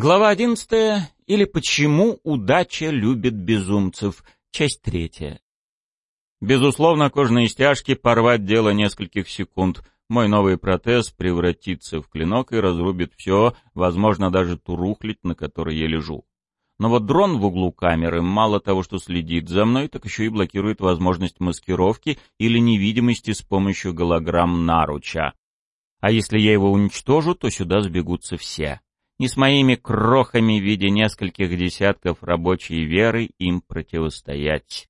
Глава одиннадцатая или «Почему удача любит безумцев?» Часть третья. Безусловно, кожные стяжки порвать дело нескольких секунд. Мой новый протез превратится в клинок и разрубит все, возможно, даже ту рухлядь, на которой я лежу. Но вот дрон в углу камеры мало того, что следит за мной, так еще и блокирует возможность маскировки или невидимости с помощью голограмм наруча. А если я его уничтожу, то сюда сбегутся все не с моими крохами в виде нескольких десятков рабочей веры им противостоять.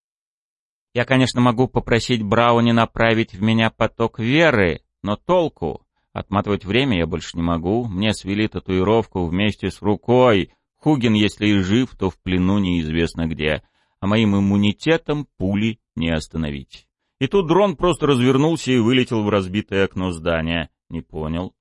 Я, конечно, могу попросить Брауни направить в меня поток веры, но толку? Отматывать время я больше не могу, мне свели татуировку вместе с рукой. Хугин, если и жив, то в плену неизвестно где, а моим иммунитетом пули не остановить. И тут дрон просто развернулся и вылетел в разбитое окно здания. Не понял.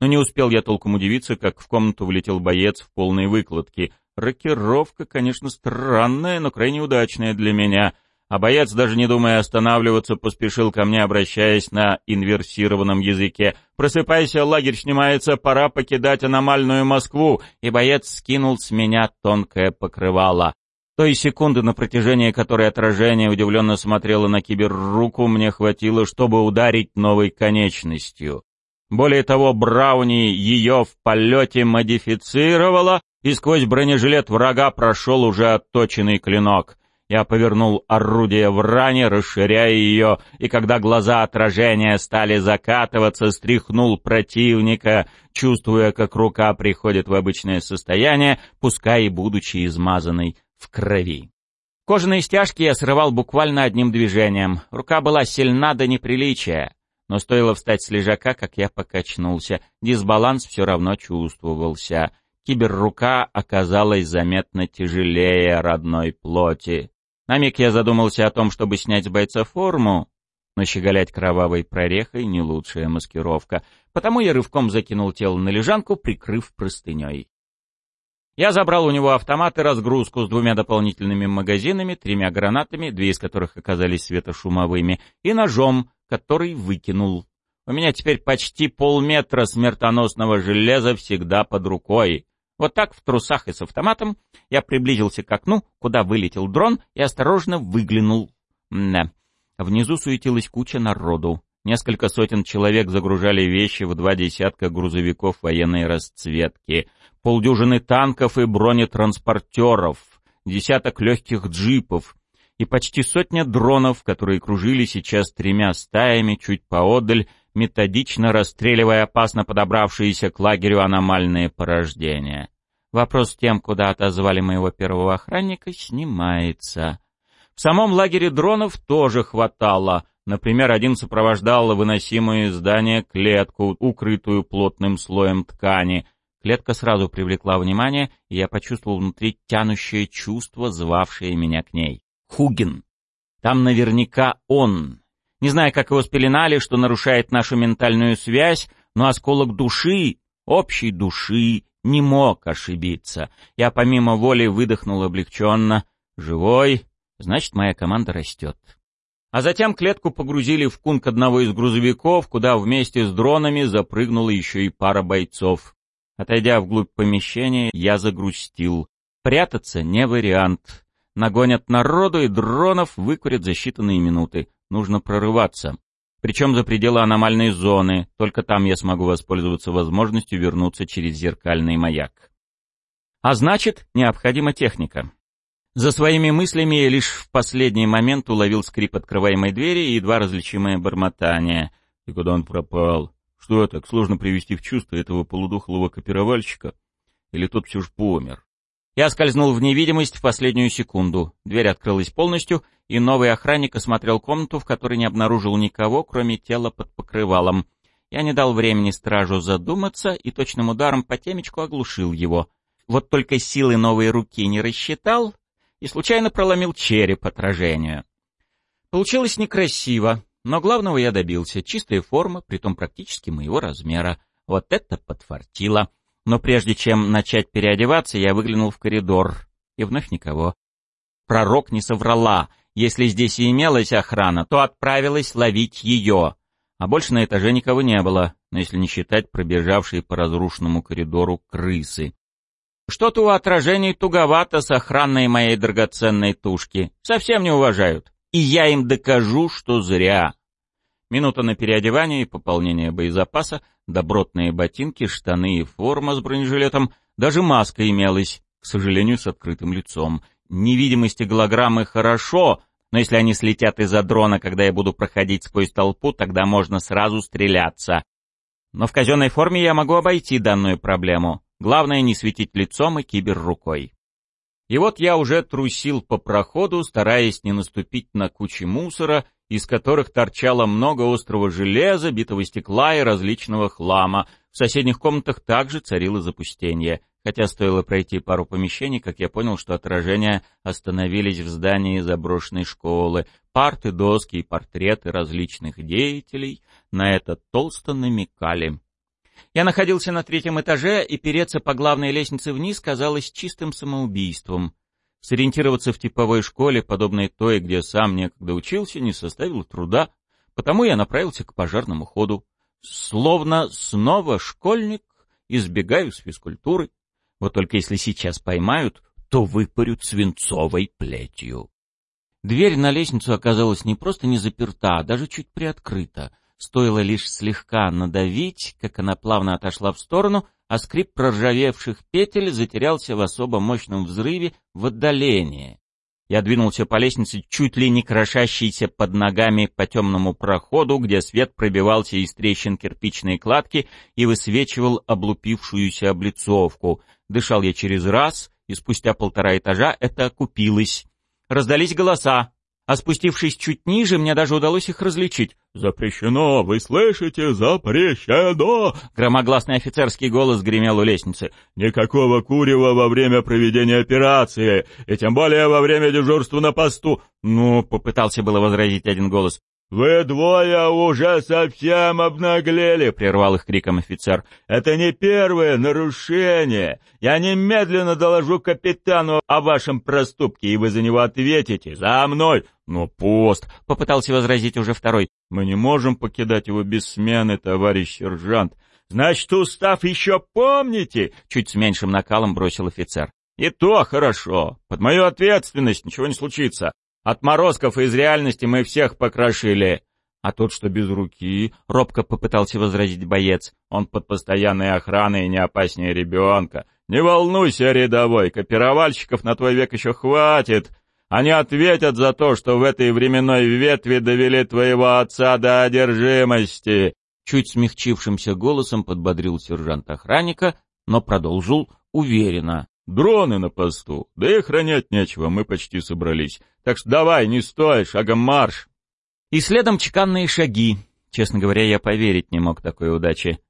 Но не успел я толком удивиться, как в комнату влетел боец в полной выкладке. Рокировка, конечно, странная, но крайне удачная для меня. А боец, даже не думая останавливаться, поспешил ко мне, обращаясь на инверсированном языке. «Просыпайся, лагерь снимается, пора покидать аномальную Москву!» И боец скинул с меня тонкое покрывало. Той секунды, на протяжении которой отражение удивленно смотрело на киберруку, мне хватило, чтобы ударить новой конечностью. Более того, Брауни ее в полете модифицировала, и сквозь бронежилет врага прошел уже отточенный клинок. Я повернул орудие в ране, расширяя ее, и когда глаза отражения стали закатываться, стряхнул противника, чувствуя, как рука приходит в обычное состояние, пускай и будучи измазанной в крови. Кожаные стяжки я срывал буквально одним движением. Рука была сильна до неприличия. Но стоило встать с лежака, как я покачнулся. Дисбаланс все равно чувствовался. Киберрука оказалась заметно тяжелее родной плоти. На миг я задумался о том, чтобы снять с бойца форму, но щеголять кровавой прорехой — не лучшая маскировка, потому я рывком закинул тело на лежанку, прикрыв простыней. Я забрал у него автомат и разгрузку с двумя дополнительными магазинами, тремя гранатами, две из которых оказались светошумовыми, и ножом, который выкинул. У меня теперь почти полметра смертоносного железа всегда под рукой. Вот так, в трусах и с автоматом, я приблизился к окну, куда вылетел дрон, и осторожно выглянул. Да. Внизу суетилась куча народу. Несколько сотен человек загружали вещи в два десятка грузовиков военной расцветки, полдюжины танков и бронетранспортеров, десяток легких джипов, и почти сотня дронов, которые кружили сейчас тремя стаями чуть поодаль, методично расстреливая опасно подобравшиеся к лагерю аномальные порождения. Вопрос с тем, куда отозвали моего первого охранника, снимается. В самом лагере дронов тоже хватало. Например, один сопровождал выносимую из здания клетку, укрытую плотным слоем ткани. Клетка сразу привлекла внимание, и я почувствовал внутри тянущее чувство, звавшее меня к ней. Хугин. Там наверняка он. Не знаю, как его спеленали, что нарушает нашу ментальную связь, но осколок души, общей души, не мог ошибиться. Я помимо воли выдохнул облегченно. Живой, значит, моя команда растет. А затем клетку погрузили в кунг одного из грузовиков, куда вместе с дронами запрыгнула еще и пара бойцов. Отойдя вглубь помещения, я загрустил. Прятаться не вариант. Нагонят народу и дронов выкурят за считанные минуты. Нужно прорываться. Причем за пределы аномальной зоны. Только там я смогу воспользоваться возможностью вернуться через зеркальный маяк. А значит, необходима техника. За своими мыслями я лишь в последний момент уловил скрип открываемой двери и едва различимое бормотание. И куда он пропал? Что, так сложно привести в чувство этого полудухлого копировальщика? Или тот все ж помер? Я скользнул в невидимость в последнюю секунду. Дверь открылась полностью, и новый охранник осмотрел комнату, в которой не обнаружил никого, кроме тела под покрывалом. Я не дал времени стражу задуматься и точным ударом по темечку оглушил его. Вот только силы новой руки не рассчитал и случайно проломил череп отражению. Получилось некрасиво, но главного я добился. Чистая форма, притом практически моего размера. Вот это подфартило. Но прежде чем начать переодеваться, я выглянул в коридор. И вновь никого. Пророк не соврала. Если здесь и имелась охрана, то отправилась ловить ее. А больше на этаже никого не было, но если не считать пробежавшие по разрушенному коридору крысы. Что-то у отражений туговато с охранной моей драгоценной тушки. Совсем не уважают. И я им докажу, что зря. Минута на переодевание и пополнение боезапаса, добротные ботинки, штаны и форма с бронежилетом, даже маска имелась, к сожалению, с открытым лицом. Невидимости голограммы хорошо, но если они слетят из-за дрона, когда я буду проходить сквозь толпу, тогда можно сразу стреляться. Но в казенной форме я могу обойти данную проблему. Главное не светить лицом и кибер рукой. И вот я уже трусил по проходу, стараясь не наступить на кучи мусора, из которых торчало много острого железа, битого стекла и различного хлама. В соседних комнатах также царило запустение. Хотя стоило пройти пару помещений, как я понял, что отражения остановились в здании заброшенной школы. Парты, доски и портреты различных деятелей на это толсто намекали. Я находился на третьем этаже, и переться по главной лестнице вниз казалось чистым самоубийством. Сориентироваться в типовой школе, подобной той, где сам некогда учился, не составило труда, потому я направился к пожарному ходу. Словно снова школьник, избегаю с физкультуры. Вот только если сейчас поймают, то выпарют свинцовой плетью. Дверь на лестницу оказалась не просто не заперта, а даже чуть приоткрыта — Стоило лишь слегка надавить, как она плавно отошла в сторону, а скрип проржавевших петель затерялся в особо мощном взрыве в отдалении. Я двинулся по лестнице, чуть ли не крошащейся под ногами по темному проходу, где свет пробивался из трещин кирпичной кладки и высвечивал облупившуюся облицовку. Дышал я через раз, и спустя полтора этажа это окупилось. Раздались голоса а спустившись чуть ниже, мне даже удалось их различить. «Запрещено! Вы слышите? Запрещено!» Громогласный офицерский голос гремел у лестницы. «Никакого курева во время проведения операции, и тем более во время дежурства на посту!» «Ну», — попытался было возразить один голос. «Вы двое уже совсем обнаглели!» — прервал их криком офицер. «Это не первое нарушение. Я немедленно доложу капитану о вашем проступке, и вы за него ответите. За мной!» «Но пост!» — попытался возразить уже второй. «Мы не можем покидать его без смены, товарищ сержант. Значит, устав еще помните?» — чуть с меньшим накалом бросил офицер. «И то хорошо. Под мою ответственность ничего не случится. Отморозков из реальности мы всех покрошили. А тот, что без руки, робко попытался возразить боец. Он под постоянной охраной и не опаснее ребенка. Не волнуйся, рядовой, копировальщиков на твой век еще хватит. Они ответят за то, что в этой временной ветви довели твоего отца до одержимости. Чуть смягчившимся голосом подбодрил сержант охранника, но продолжил уверенно. Дроны на посту. Да и охранять нечего, мы почти собрались. Так что давай, не стой, шагом марш. И следом чеканные шаги. Честно говоря, я поверить не мог такой удаче.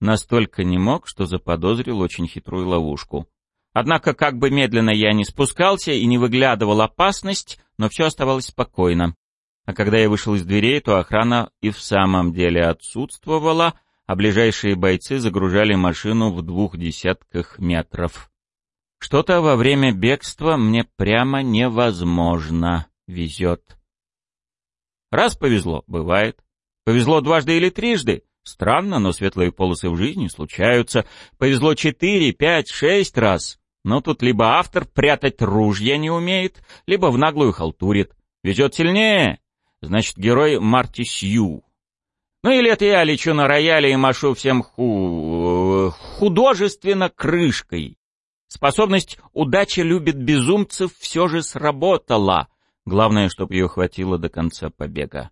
Настолько не мог, что заподозрил очень хитрую ловушку. Однако, как бы медленно я не спускался и не выглядывал опасность, но все оставалось спокойно. А когда я вышел из дверей, то охрана и в самом деле отсутствовала, а ближайшие бойцы загружали машину в двух десятках метров. Что-то во время бегства мне прямо невозможно везет. Раз повезло, бывает. Повезло дважды или трижды. Странно, но светлые полосы в жизни случаются. Повезло четыре, пять, шесть раз. Но тут либо автор прятать ружья не умеет, либо в наглую халтурит. Везет сильнее. Значит, герой Марти Сью. Ну или это я лечу на рояле и машу всем ху... художественно крышкой. Способность «удача любит безумцев» все же сработала. Главное, чтобы ее хватило до конца побега.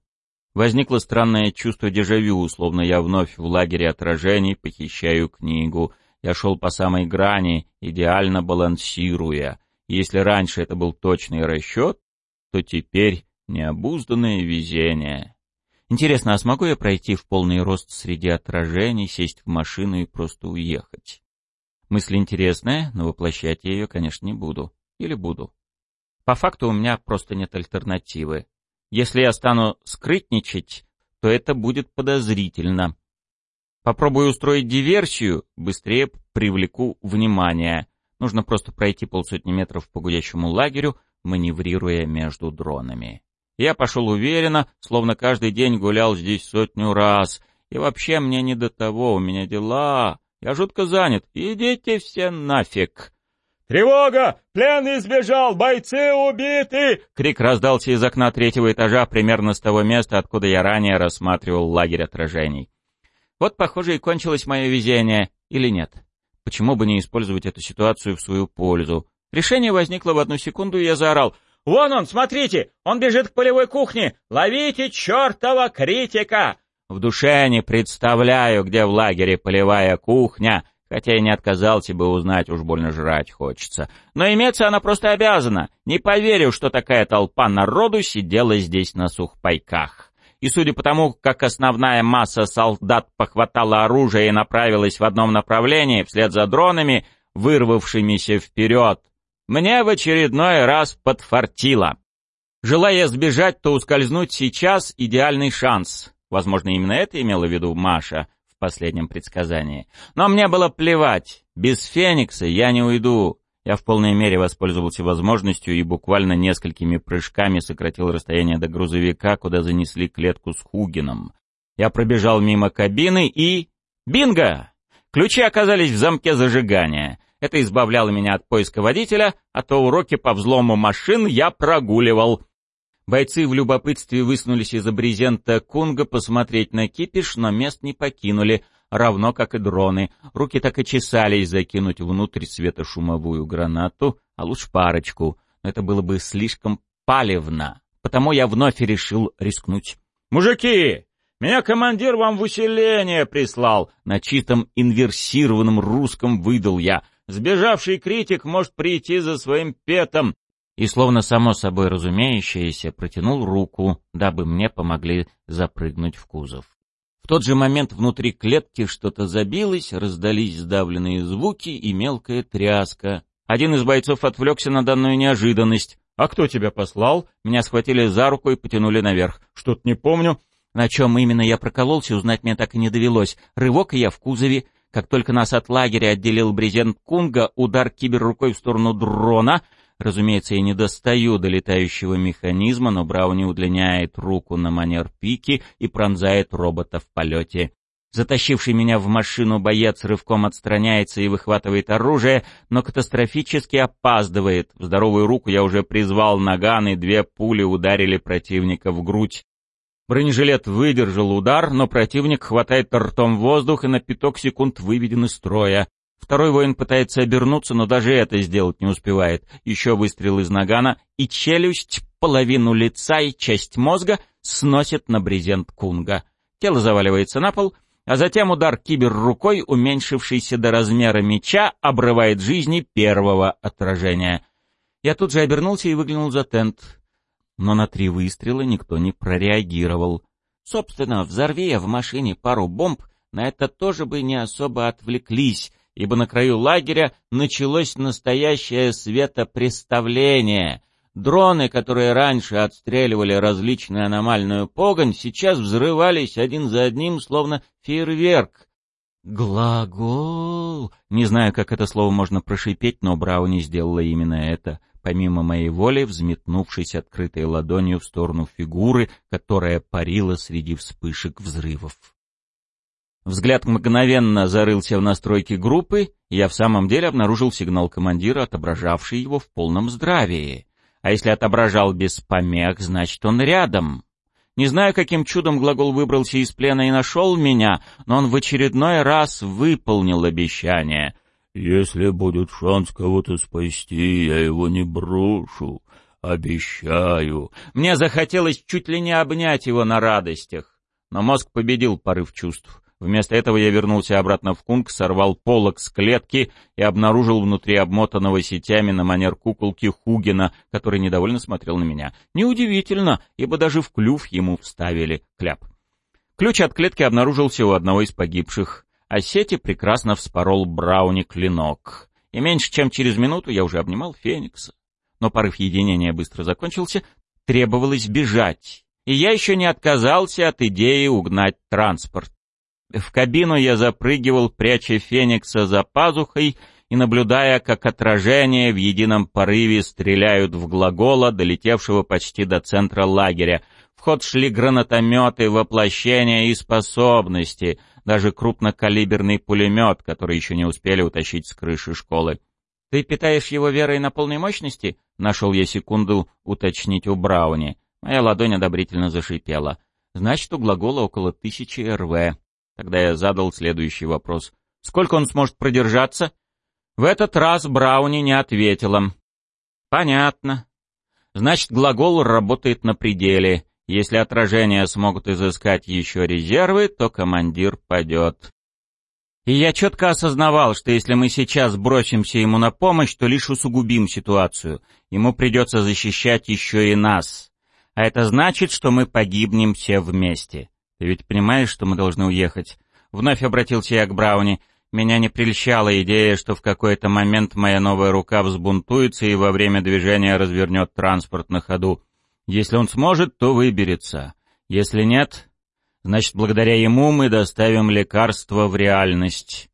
Возникло странное чувство дежавю, словно я вновь в лагере отражений похищаю книгу. Я шел по самой грани, идеально балансируя. если раньше это был точный расчет, то теперь необузданное везение. Интересно, а смогу я пройти в полный рост среди отражений, сесть в машину и просто уехать? Мысль интересная, но воплощать я ее, конечно, не буду. Или буду. По факту у меня просто нет альтернативы. Если я стану скрытничать, то это будет подозрительно. Попробую устроить диверсию, быстрее привлеку внимание. Нужно просто пройти полсотни метров по гудящему лагерю, маневрируя между дронами. Я пошел уверенно, словно каждый день гулял здесь сотню раз. И вообще мне не до того, у меня дела. Я жутко занят. Идите все нафиг. «Тревога! Пленный сбежал! Бойцы убиты!» Крик раздался из окна третьего этажа, примерно с того места, откуда я ранее рассматривал лагерь отражений. Вот, похоже, и кончилось мое везение. Или нет? Почему бы не использовать эту ситуацию в свою пользу? Решение возникло в одну секунду, и я заорал. «Вон он, смотрите! Он бежит к полевой кухне! Ловите чертова критика!» В душе не представляю, где в лагере полевая кухня, хотя и не отказался бы узнать, уж больно жрать хочется. Но иметься она просто обязана. Не поверю, что такая толпа народу сидела здесь на сухпайках. И судя по тому, как основная масса солдат похватала оружие и направилась в одном направлении, вслед за дронами, вырвавшимися вперед, мне в очередной раз подфартило. Желая сбежать, то ускользнуть сейчас — идеальный шанс. Возможно, именно это имела в виду Маша в последнем предсказании. Но мне было плевать. Без Феникса я не уйду. Я в полной мере воспользовался возможностью и буквально несколькими прыжками сократил расстояние до грузовика, куда занесли клетку с Хугином. Я пробежал мимо кабины и... Бинго! Ключи оказались в замке зажигания. Это избавляло меня от поиска водителя, а то уроки по взлому машин я прогуливал. Бойцы в любопытстве высунулись из-за брезента Кунга посмотреть на кипиш, но мест не покинули, равно как и дроны. Руки так и чесались закинуть внутрь светошумовую гранату, а лучше парочку. Но это было бы слишком палевно, потому я вновь решил рискнуть. «Мужики, меня командир вам в усиление прислал!» На чистом инверсированном русском выдал я. «Сбежавший критик может прийти за своим петом, и, словно само собой разумеющееся, протянул руку, дабы мне помогли запрыгнуть в кузов. В тот же момент внутри клетки что-то забилось, раздались сдавленные звуки и мелкая тряска. Один из бойцов отвлекся на данную неожиданность. «А кто тебя послал?» Меня схватили за руку и потянули наверх. «Что-то не помню». На чем именно я прокололся, узнать мне так и не довелось. Рывок, и я в кузове. Как только нас от лагеря отделил брезент Кунга, удар киберрукой в сторону дрона — Разумеется, я не достаю до летающего механизма, но Брауни удлиняет руку на манер пики и пронзает робота в полете. Затащивший меня в машину боец рывком отстраняется и выхватывает оружие, но катастрофически опаздывает. В здоровую руку я уже призвал наган, и две пули ударили противника в грудь. Бронежилет выдержал удар, но противник хватает ртом воздух и на пяток секунд выведен из строя. Второй воин пытается обернуться, но даже это сделать не успевает. Еще выстрел из нагана, и челюсть, половину лица и часть мозга сносит на брезент кунга. Тело заваливается на пол, а затем удар кибер рукой, уменьшившийся до размера меча, обрывает жизни первого отражения. Я тут же обернулся и выглянул за тент. Но на три выстрела никто не прореагировал. Собственно, взорви в машине пару бомб, на это тоже бы не особо отвлеклись — ибо на краю лагеря началось настоящее светопреставление. Дроны, которые раньше отстреливали различную аномальную погонь, сейчас взрывались один за одним, словно фейерверк. «Глагол!» Не знаю, как это слово можно прошипеть, но Брауни сделала именно это, помимо моей воли, взметнувшись открытой ладонью в сторону фигуры, которая парила среди вспышек взрывов. Взгляд мгновенно зарылся в настройки группы, и я в самом деле обнаружил сигнал командира, отображавший его в полном здравии. А если отображал без помех, значит он рядом. Не знаю, каким чудом глагол выбрался из плена и нашел меня, но он в очередной раз выполнил обещание. «Если будет шанс кого-то спасти, я его не брошу. Обещаю». Мне захотелось чуть ли не обнять его на радостях, но мозг победил порыв чувств. Вместо этого я вернулся обратно в кунг, сорвал полок с клетки и обнаружил внутри обмотанного сетями на манер куколки Хугина, который недовольно смотрел на меня. Неудивительно, ибо даже в клюв ему вставили кляп. Ключ от клетки обнаружился у одного из погибших, а сети прекрасно вспорол Брауни клинок. И меньше чем через минуту я уже обнимал Феникса. Но порыв единения быстро закончился, требовалось бежать. И я еще не отказался от идеи угнать транспорт. В кабину я запрыгивал, пряча Феникса за пазухой и наблюдая, как отражения в едином порыве стреляют в глагола, долетевшего почти до центра лагеря. В ход шли гранатометы, воплощения и способности, даже крупнокалиберный пулемет, который еще не успели утащить с крыши школы. Ты питаешь его верой на полной мощности? Нашел я секунду уточнить у Брауни. Моя ладонь одобрительно зашипела. Значит, у глагола около тысячи РВ. Тогда я задал следующий вопрос. Сколько он сможет продержаться? В этот раз Брауни не ответила. Понятно. Значит, глагол работает на пределе. Если отражения смогут изыскать еще резервы, то командир падет. И я четко осознавал, что если мы сейчас бросимся ему на помощь, то лишь усугубим ситуацию. Ему придется защищать еще и нас. А это значит, что мы погибнем все вместе. Ты ведь понимаешь, что мы должны уехать? Вновь обратился я к Брауни. Меня не прельщала идея, что в какой-то момент моя новая рука взбунтуется и во время движения развернет транспорт на ходу. Если он сможет, то выберется. Если нет, Значит, благодаря ему мы доставим лекарство в реальность.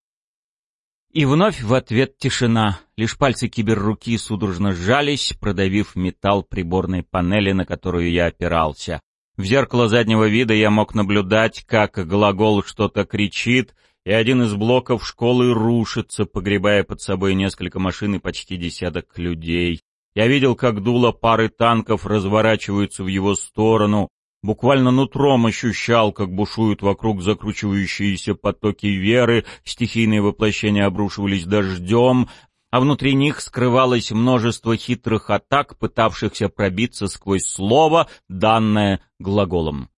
И вновь в ответ тишина. Лишь пальцы киберруки судорожно сжались, продавив металл приборной панели, на которую я опирался. В зеркало заднего вида я мог наблюдать, как глагол что-то кричит, и один из блоков школы рушится, погребая под собой несколько машин и почти десяток людей. Я видел, как дуло пары танков разворачиваются в его сторону, Буквально нутром ощущал, как бушуют вокруг закручивающиеся потоки веры, стихийные воплощения обрушивались дождем, а внутри них скрывалось множество хитрых атак, пытавшихся пробиться сквозь слово, данное глаголом.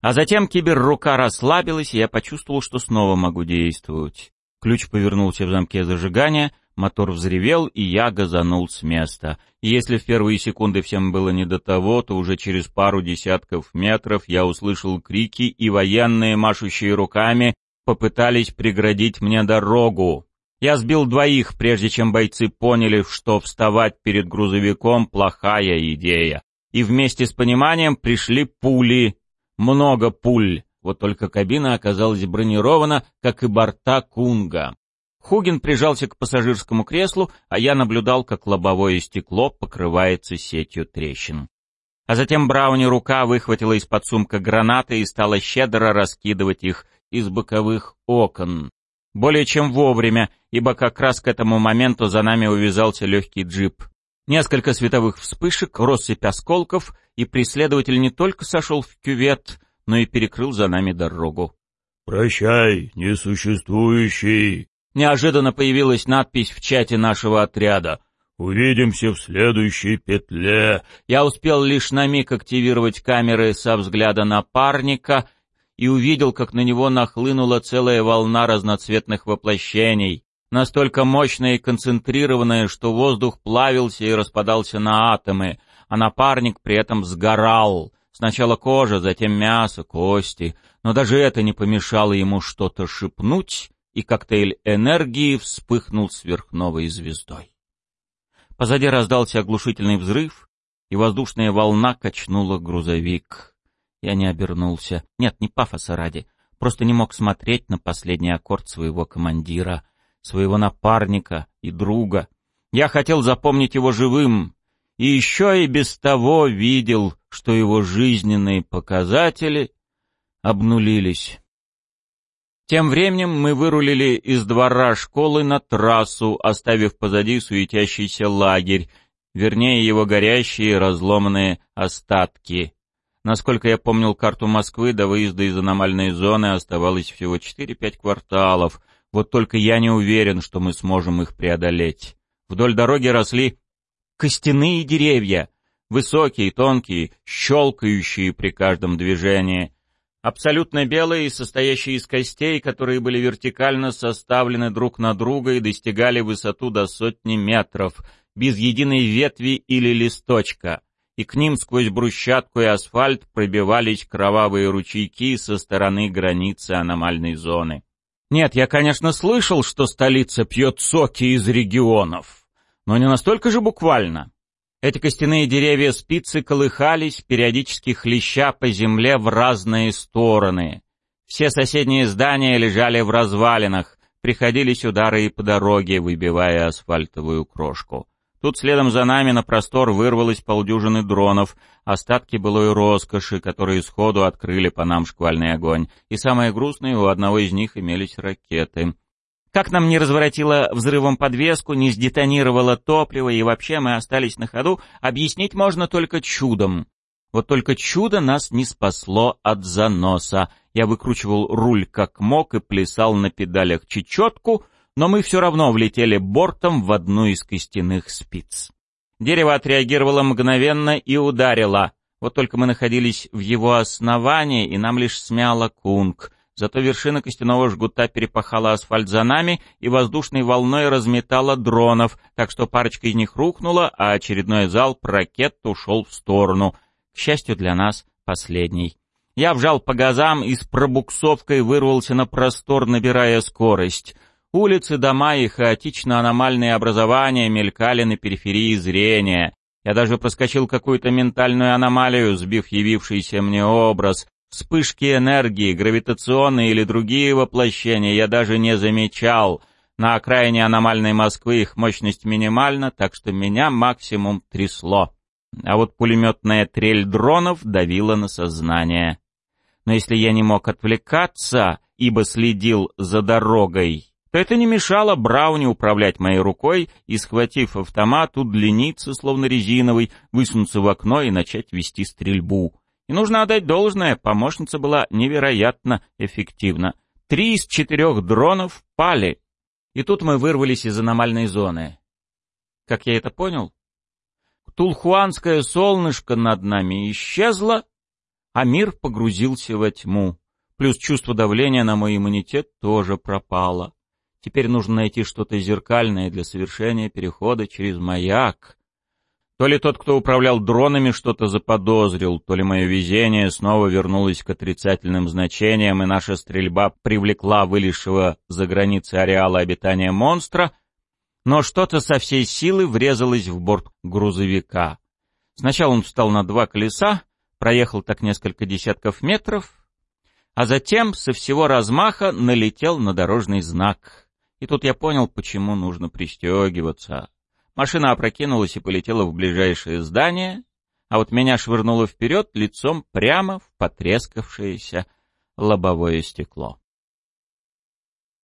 А затем киберрука расслабилась, и я почувствовал, что снова могу действовать. Ключ повернулся в замке зажигания — Мотор взревел, и я газанул с места. И если в первые секунды всем было не до того, то уже через пару десятков метров я услышал крики, и военные, машущие руками, попытались преградить мне дорогу. Я сбил двоих, прежде чем бойцы поняли, что вставать перед грузовиком — плохая идея. И вместе с пониманием пришли пули. Много пуль. Вот только кабина оказалась бронирована, как и борта Кунга. Хугин прижался к пассажирскому креслу, а я наблюдал, как лобовое стекло покрывается сетью трещин. А затем Брауни рука выхватила из-под сумка гранаты и стала щедро раскидывать их из боковых окон. Более чем вовремя, ибо как раз к этому моменту за нами увязался легкий джип. Несколько световых вспышек, россыпь осколков, и преследователь не только сошел в кювет, но и перекрыл за нами дорогу. «Прощай, несуществующий!» Неожиданно появилась надпись в чате нашего отряда. «Увидимся в следующей петле». Я успел лишь на миг активировать камеры со взгляда напарника и увидел, как на него нахлынула целая волна разноцветных воплощений, настолько мощная и концентрированная, что воздух плавился и распадался на атомы, а напарник при этом сгорал. Сначала кожа, затем мясо, кости, но даже это не помешало ему что-то шепнуть, и коктейль энергии вспыхнул сверхновой звездой. Позади раздался оглушительный взрыв, и воздушная волна качнула грузовик. Я не обернулся. Нет, не пафоса ради. Просто не мог смотреть на последний аккорд своего командира, своего напарника и друга. Я хотел запомнить его живым, и еще и без того видел, что его жизненные показатели обнулились. Тем временем мы вырулили из двора школы на трассу, оставив позади суетящийся лагерь, вернее его горящие разломанные остатки. Насколько я помнил карту Москвы, до выезда из аномальной зоны оставалось всего 4-5 кварталов, вот только я не уверен, что мы сможем их преодолеть. Вдоль дороги росли костяные деревья, высокие, тонкие, щелкающие при каждом движении — абсолютно белые состоящие из костей, которые были вертикально составлены друг на друга и достигали высоту до сотни метров, без единой ветви или листочка, и к ним сквозь брусчатку и асфальт пробивались кровавые ручейки со стороны границы аномальной зоны. Нет, я, конечно, слышал, что столица пьет соки из регионов, но не настолько же буквально. Эти костяные деревья спицы колыхались, периодически хлеща по земле в разные стороны. Все соседние здания лежали в развалинах, приходились удары и по дороге, выбивая асфальтовую крошку. Тут следом за нами на простор вырвалось полдюжины дронов, остатки былой роскоши, которые сходу открыли по нам шквальный огонь. И самое грустное, у одного из них имелись ракеты. Как нам не разворотило взрывом подвеску, не сдетонировало топливо и вообще мы остались на ходу, объяснить можно только чудом. Вот только чудо нас не спасло от заноса. Я выкручивал руль как мог и плясал на педалях чечетку, но мы все равно влетели бортом в одну из костяных спиц. Дерево отреагировало мгновенно и ударило. Вот только мы находились в его основании, и нам лишь смяло кунг. Зато вершина костяного жгута перепахала асфальт за нами и воздушной волной разметала дронов, так что парочка из них рухнула, а очередной залп ракет ушел в сторону. К счастью для нас, последний. Я вжал по газам и с пробуксовкой вырвался на простор, набирая скорость. Улицы, дома и хаотично-аномальные образования мелькали на периферии зрения. Я даже проскочил какую-то ментальную аномалию, сбив явившийся мне образ, Вспышки энергии, гравитационные или другие воплощения я даже не замечал. На окраине аномальной Москвы их мощность минимальна, так что меня максимум трясло. А вот пулеметная трель дронов давила на сознание. Но если я не мог отвлекаться, ибо следил за дорогой, то это не мешало Брауне управлять моей рукой и, схватив автомат, удлиниться, словно резиновый, высунуться в окно и начать вести стрельбу. И нужно отдать должное, помощница была невероятно эффективна. Три из четырех дронов пали. И тут мы вырвались из аномальной зоны. Как я это понял? Тулхуанское солнышко над нами исчезло, а мир погрузился во тьму. Плюс чувство давления на мой иммунитет тоже пропало. Теперь нужно найти что-то зеркальное для совершения перехода через маяк. То ли тот, кто управлял дронами, что-то заподозрил, то ли мое везение снова вернулось к отрицательным значениям, и наша стрельба привлекла вылезшего за границы ареала обитания монстра, но что-то со всей силы врезалось в борт грузовика. Сначала он встал на два колеса, проехал так несколько десятков метров, а затем со всего размаха налетел на дорожный знак. И тут я понял, почему нужно пристегиваться. Машина опрокинулась и полетела в ближайшее здание, а вот меня швырнуло вперед лицом прямо в потрескавшееся лобовое стекло.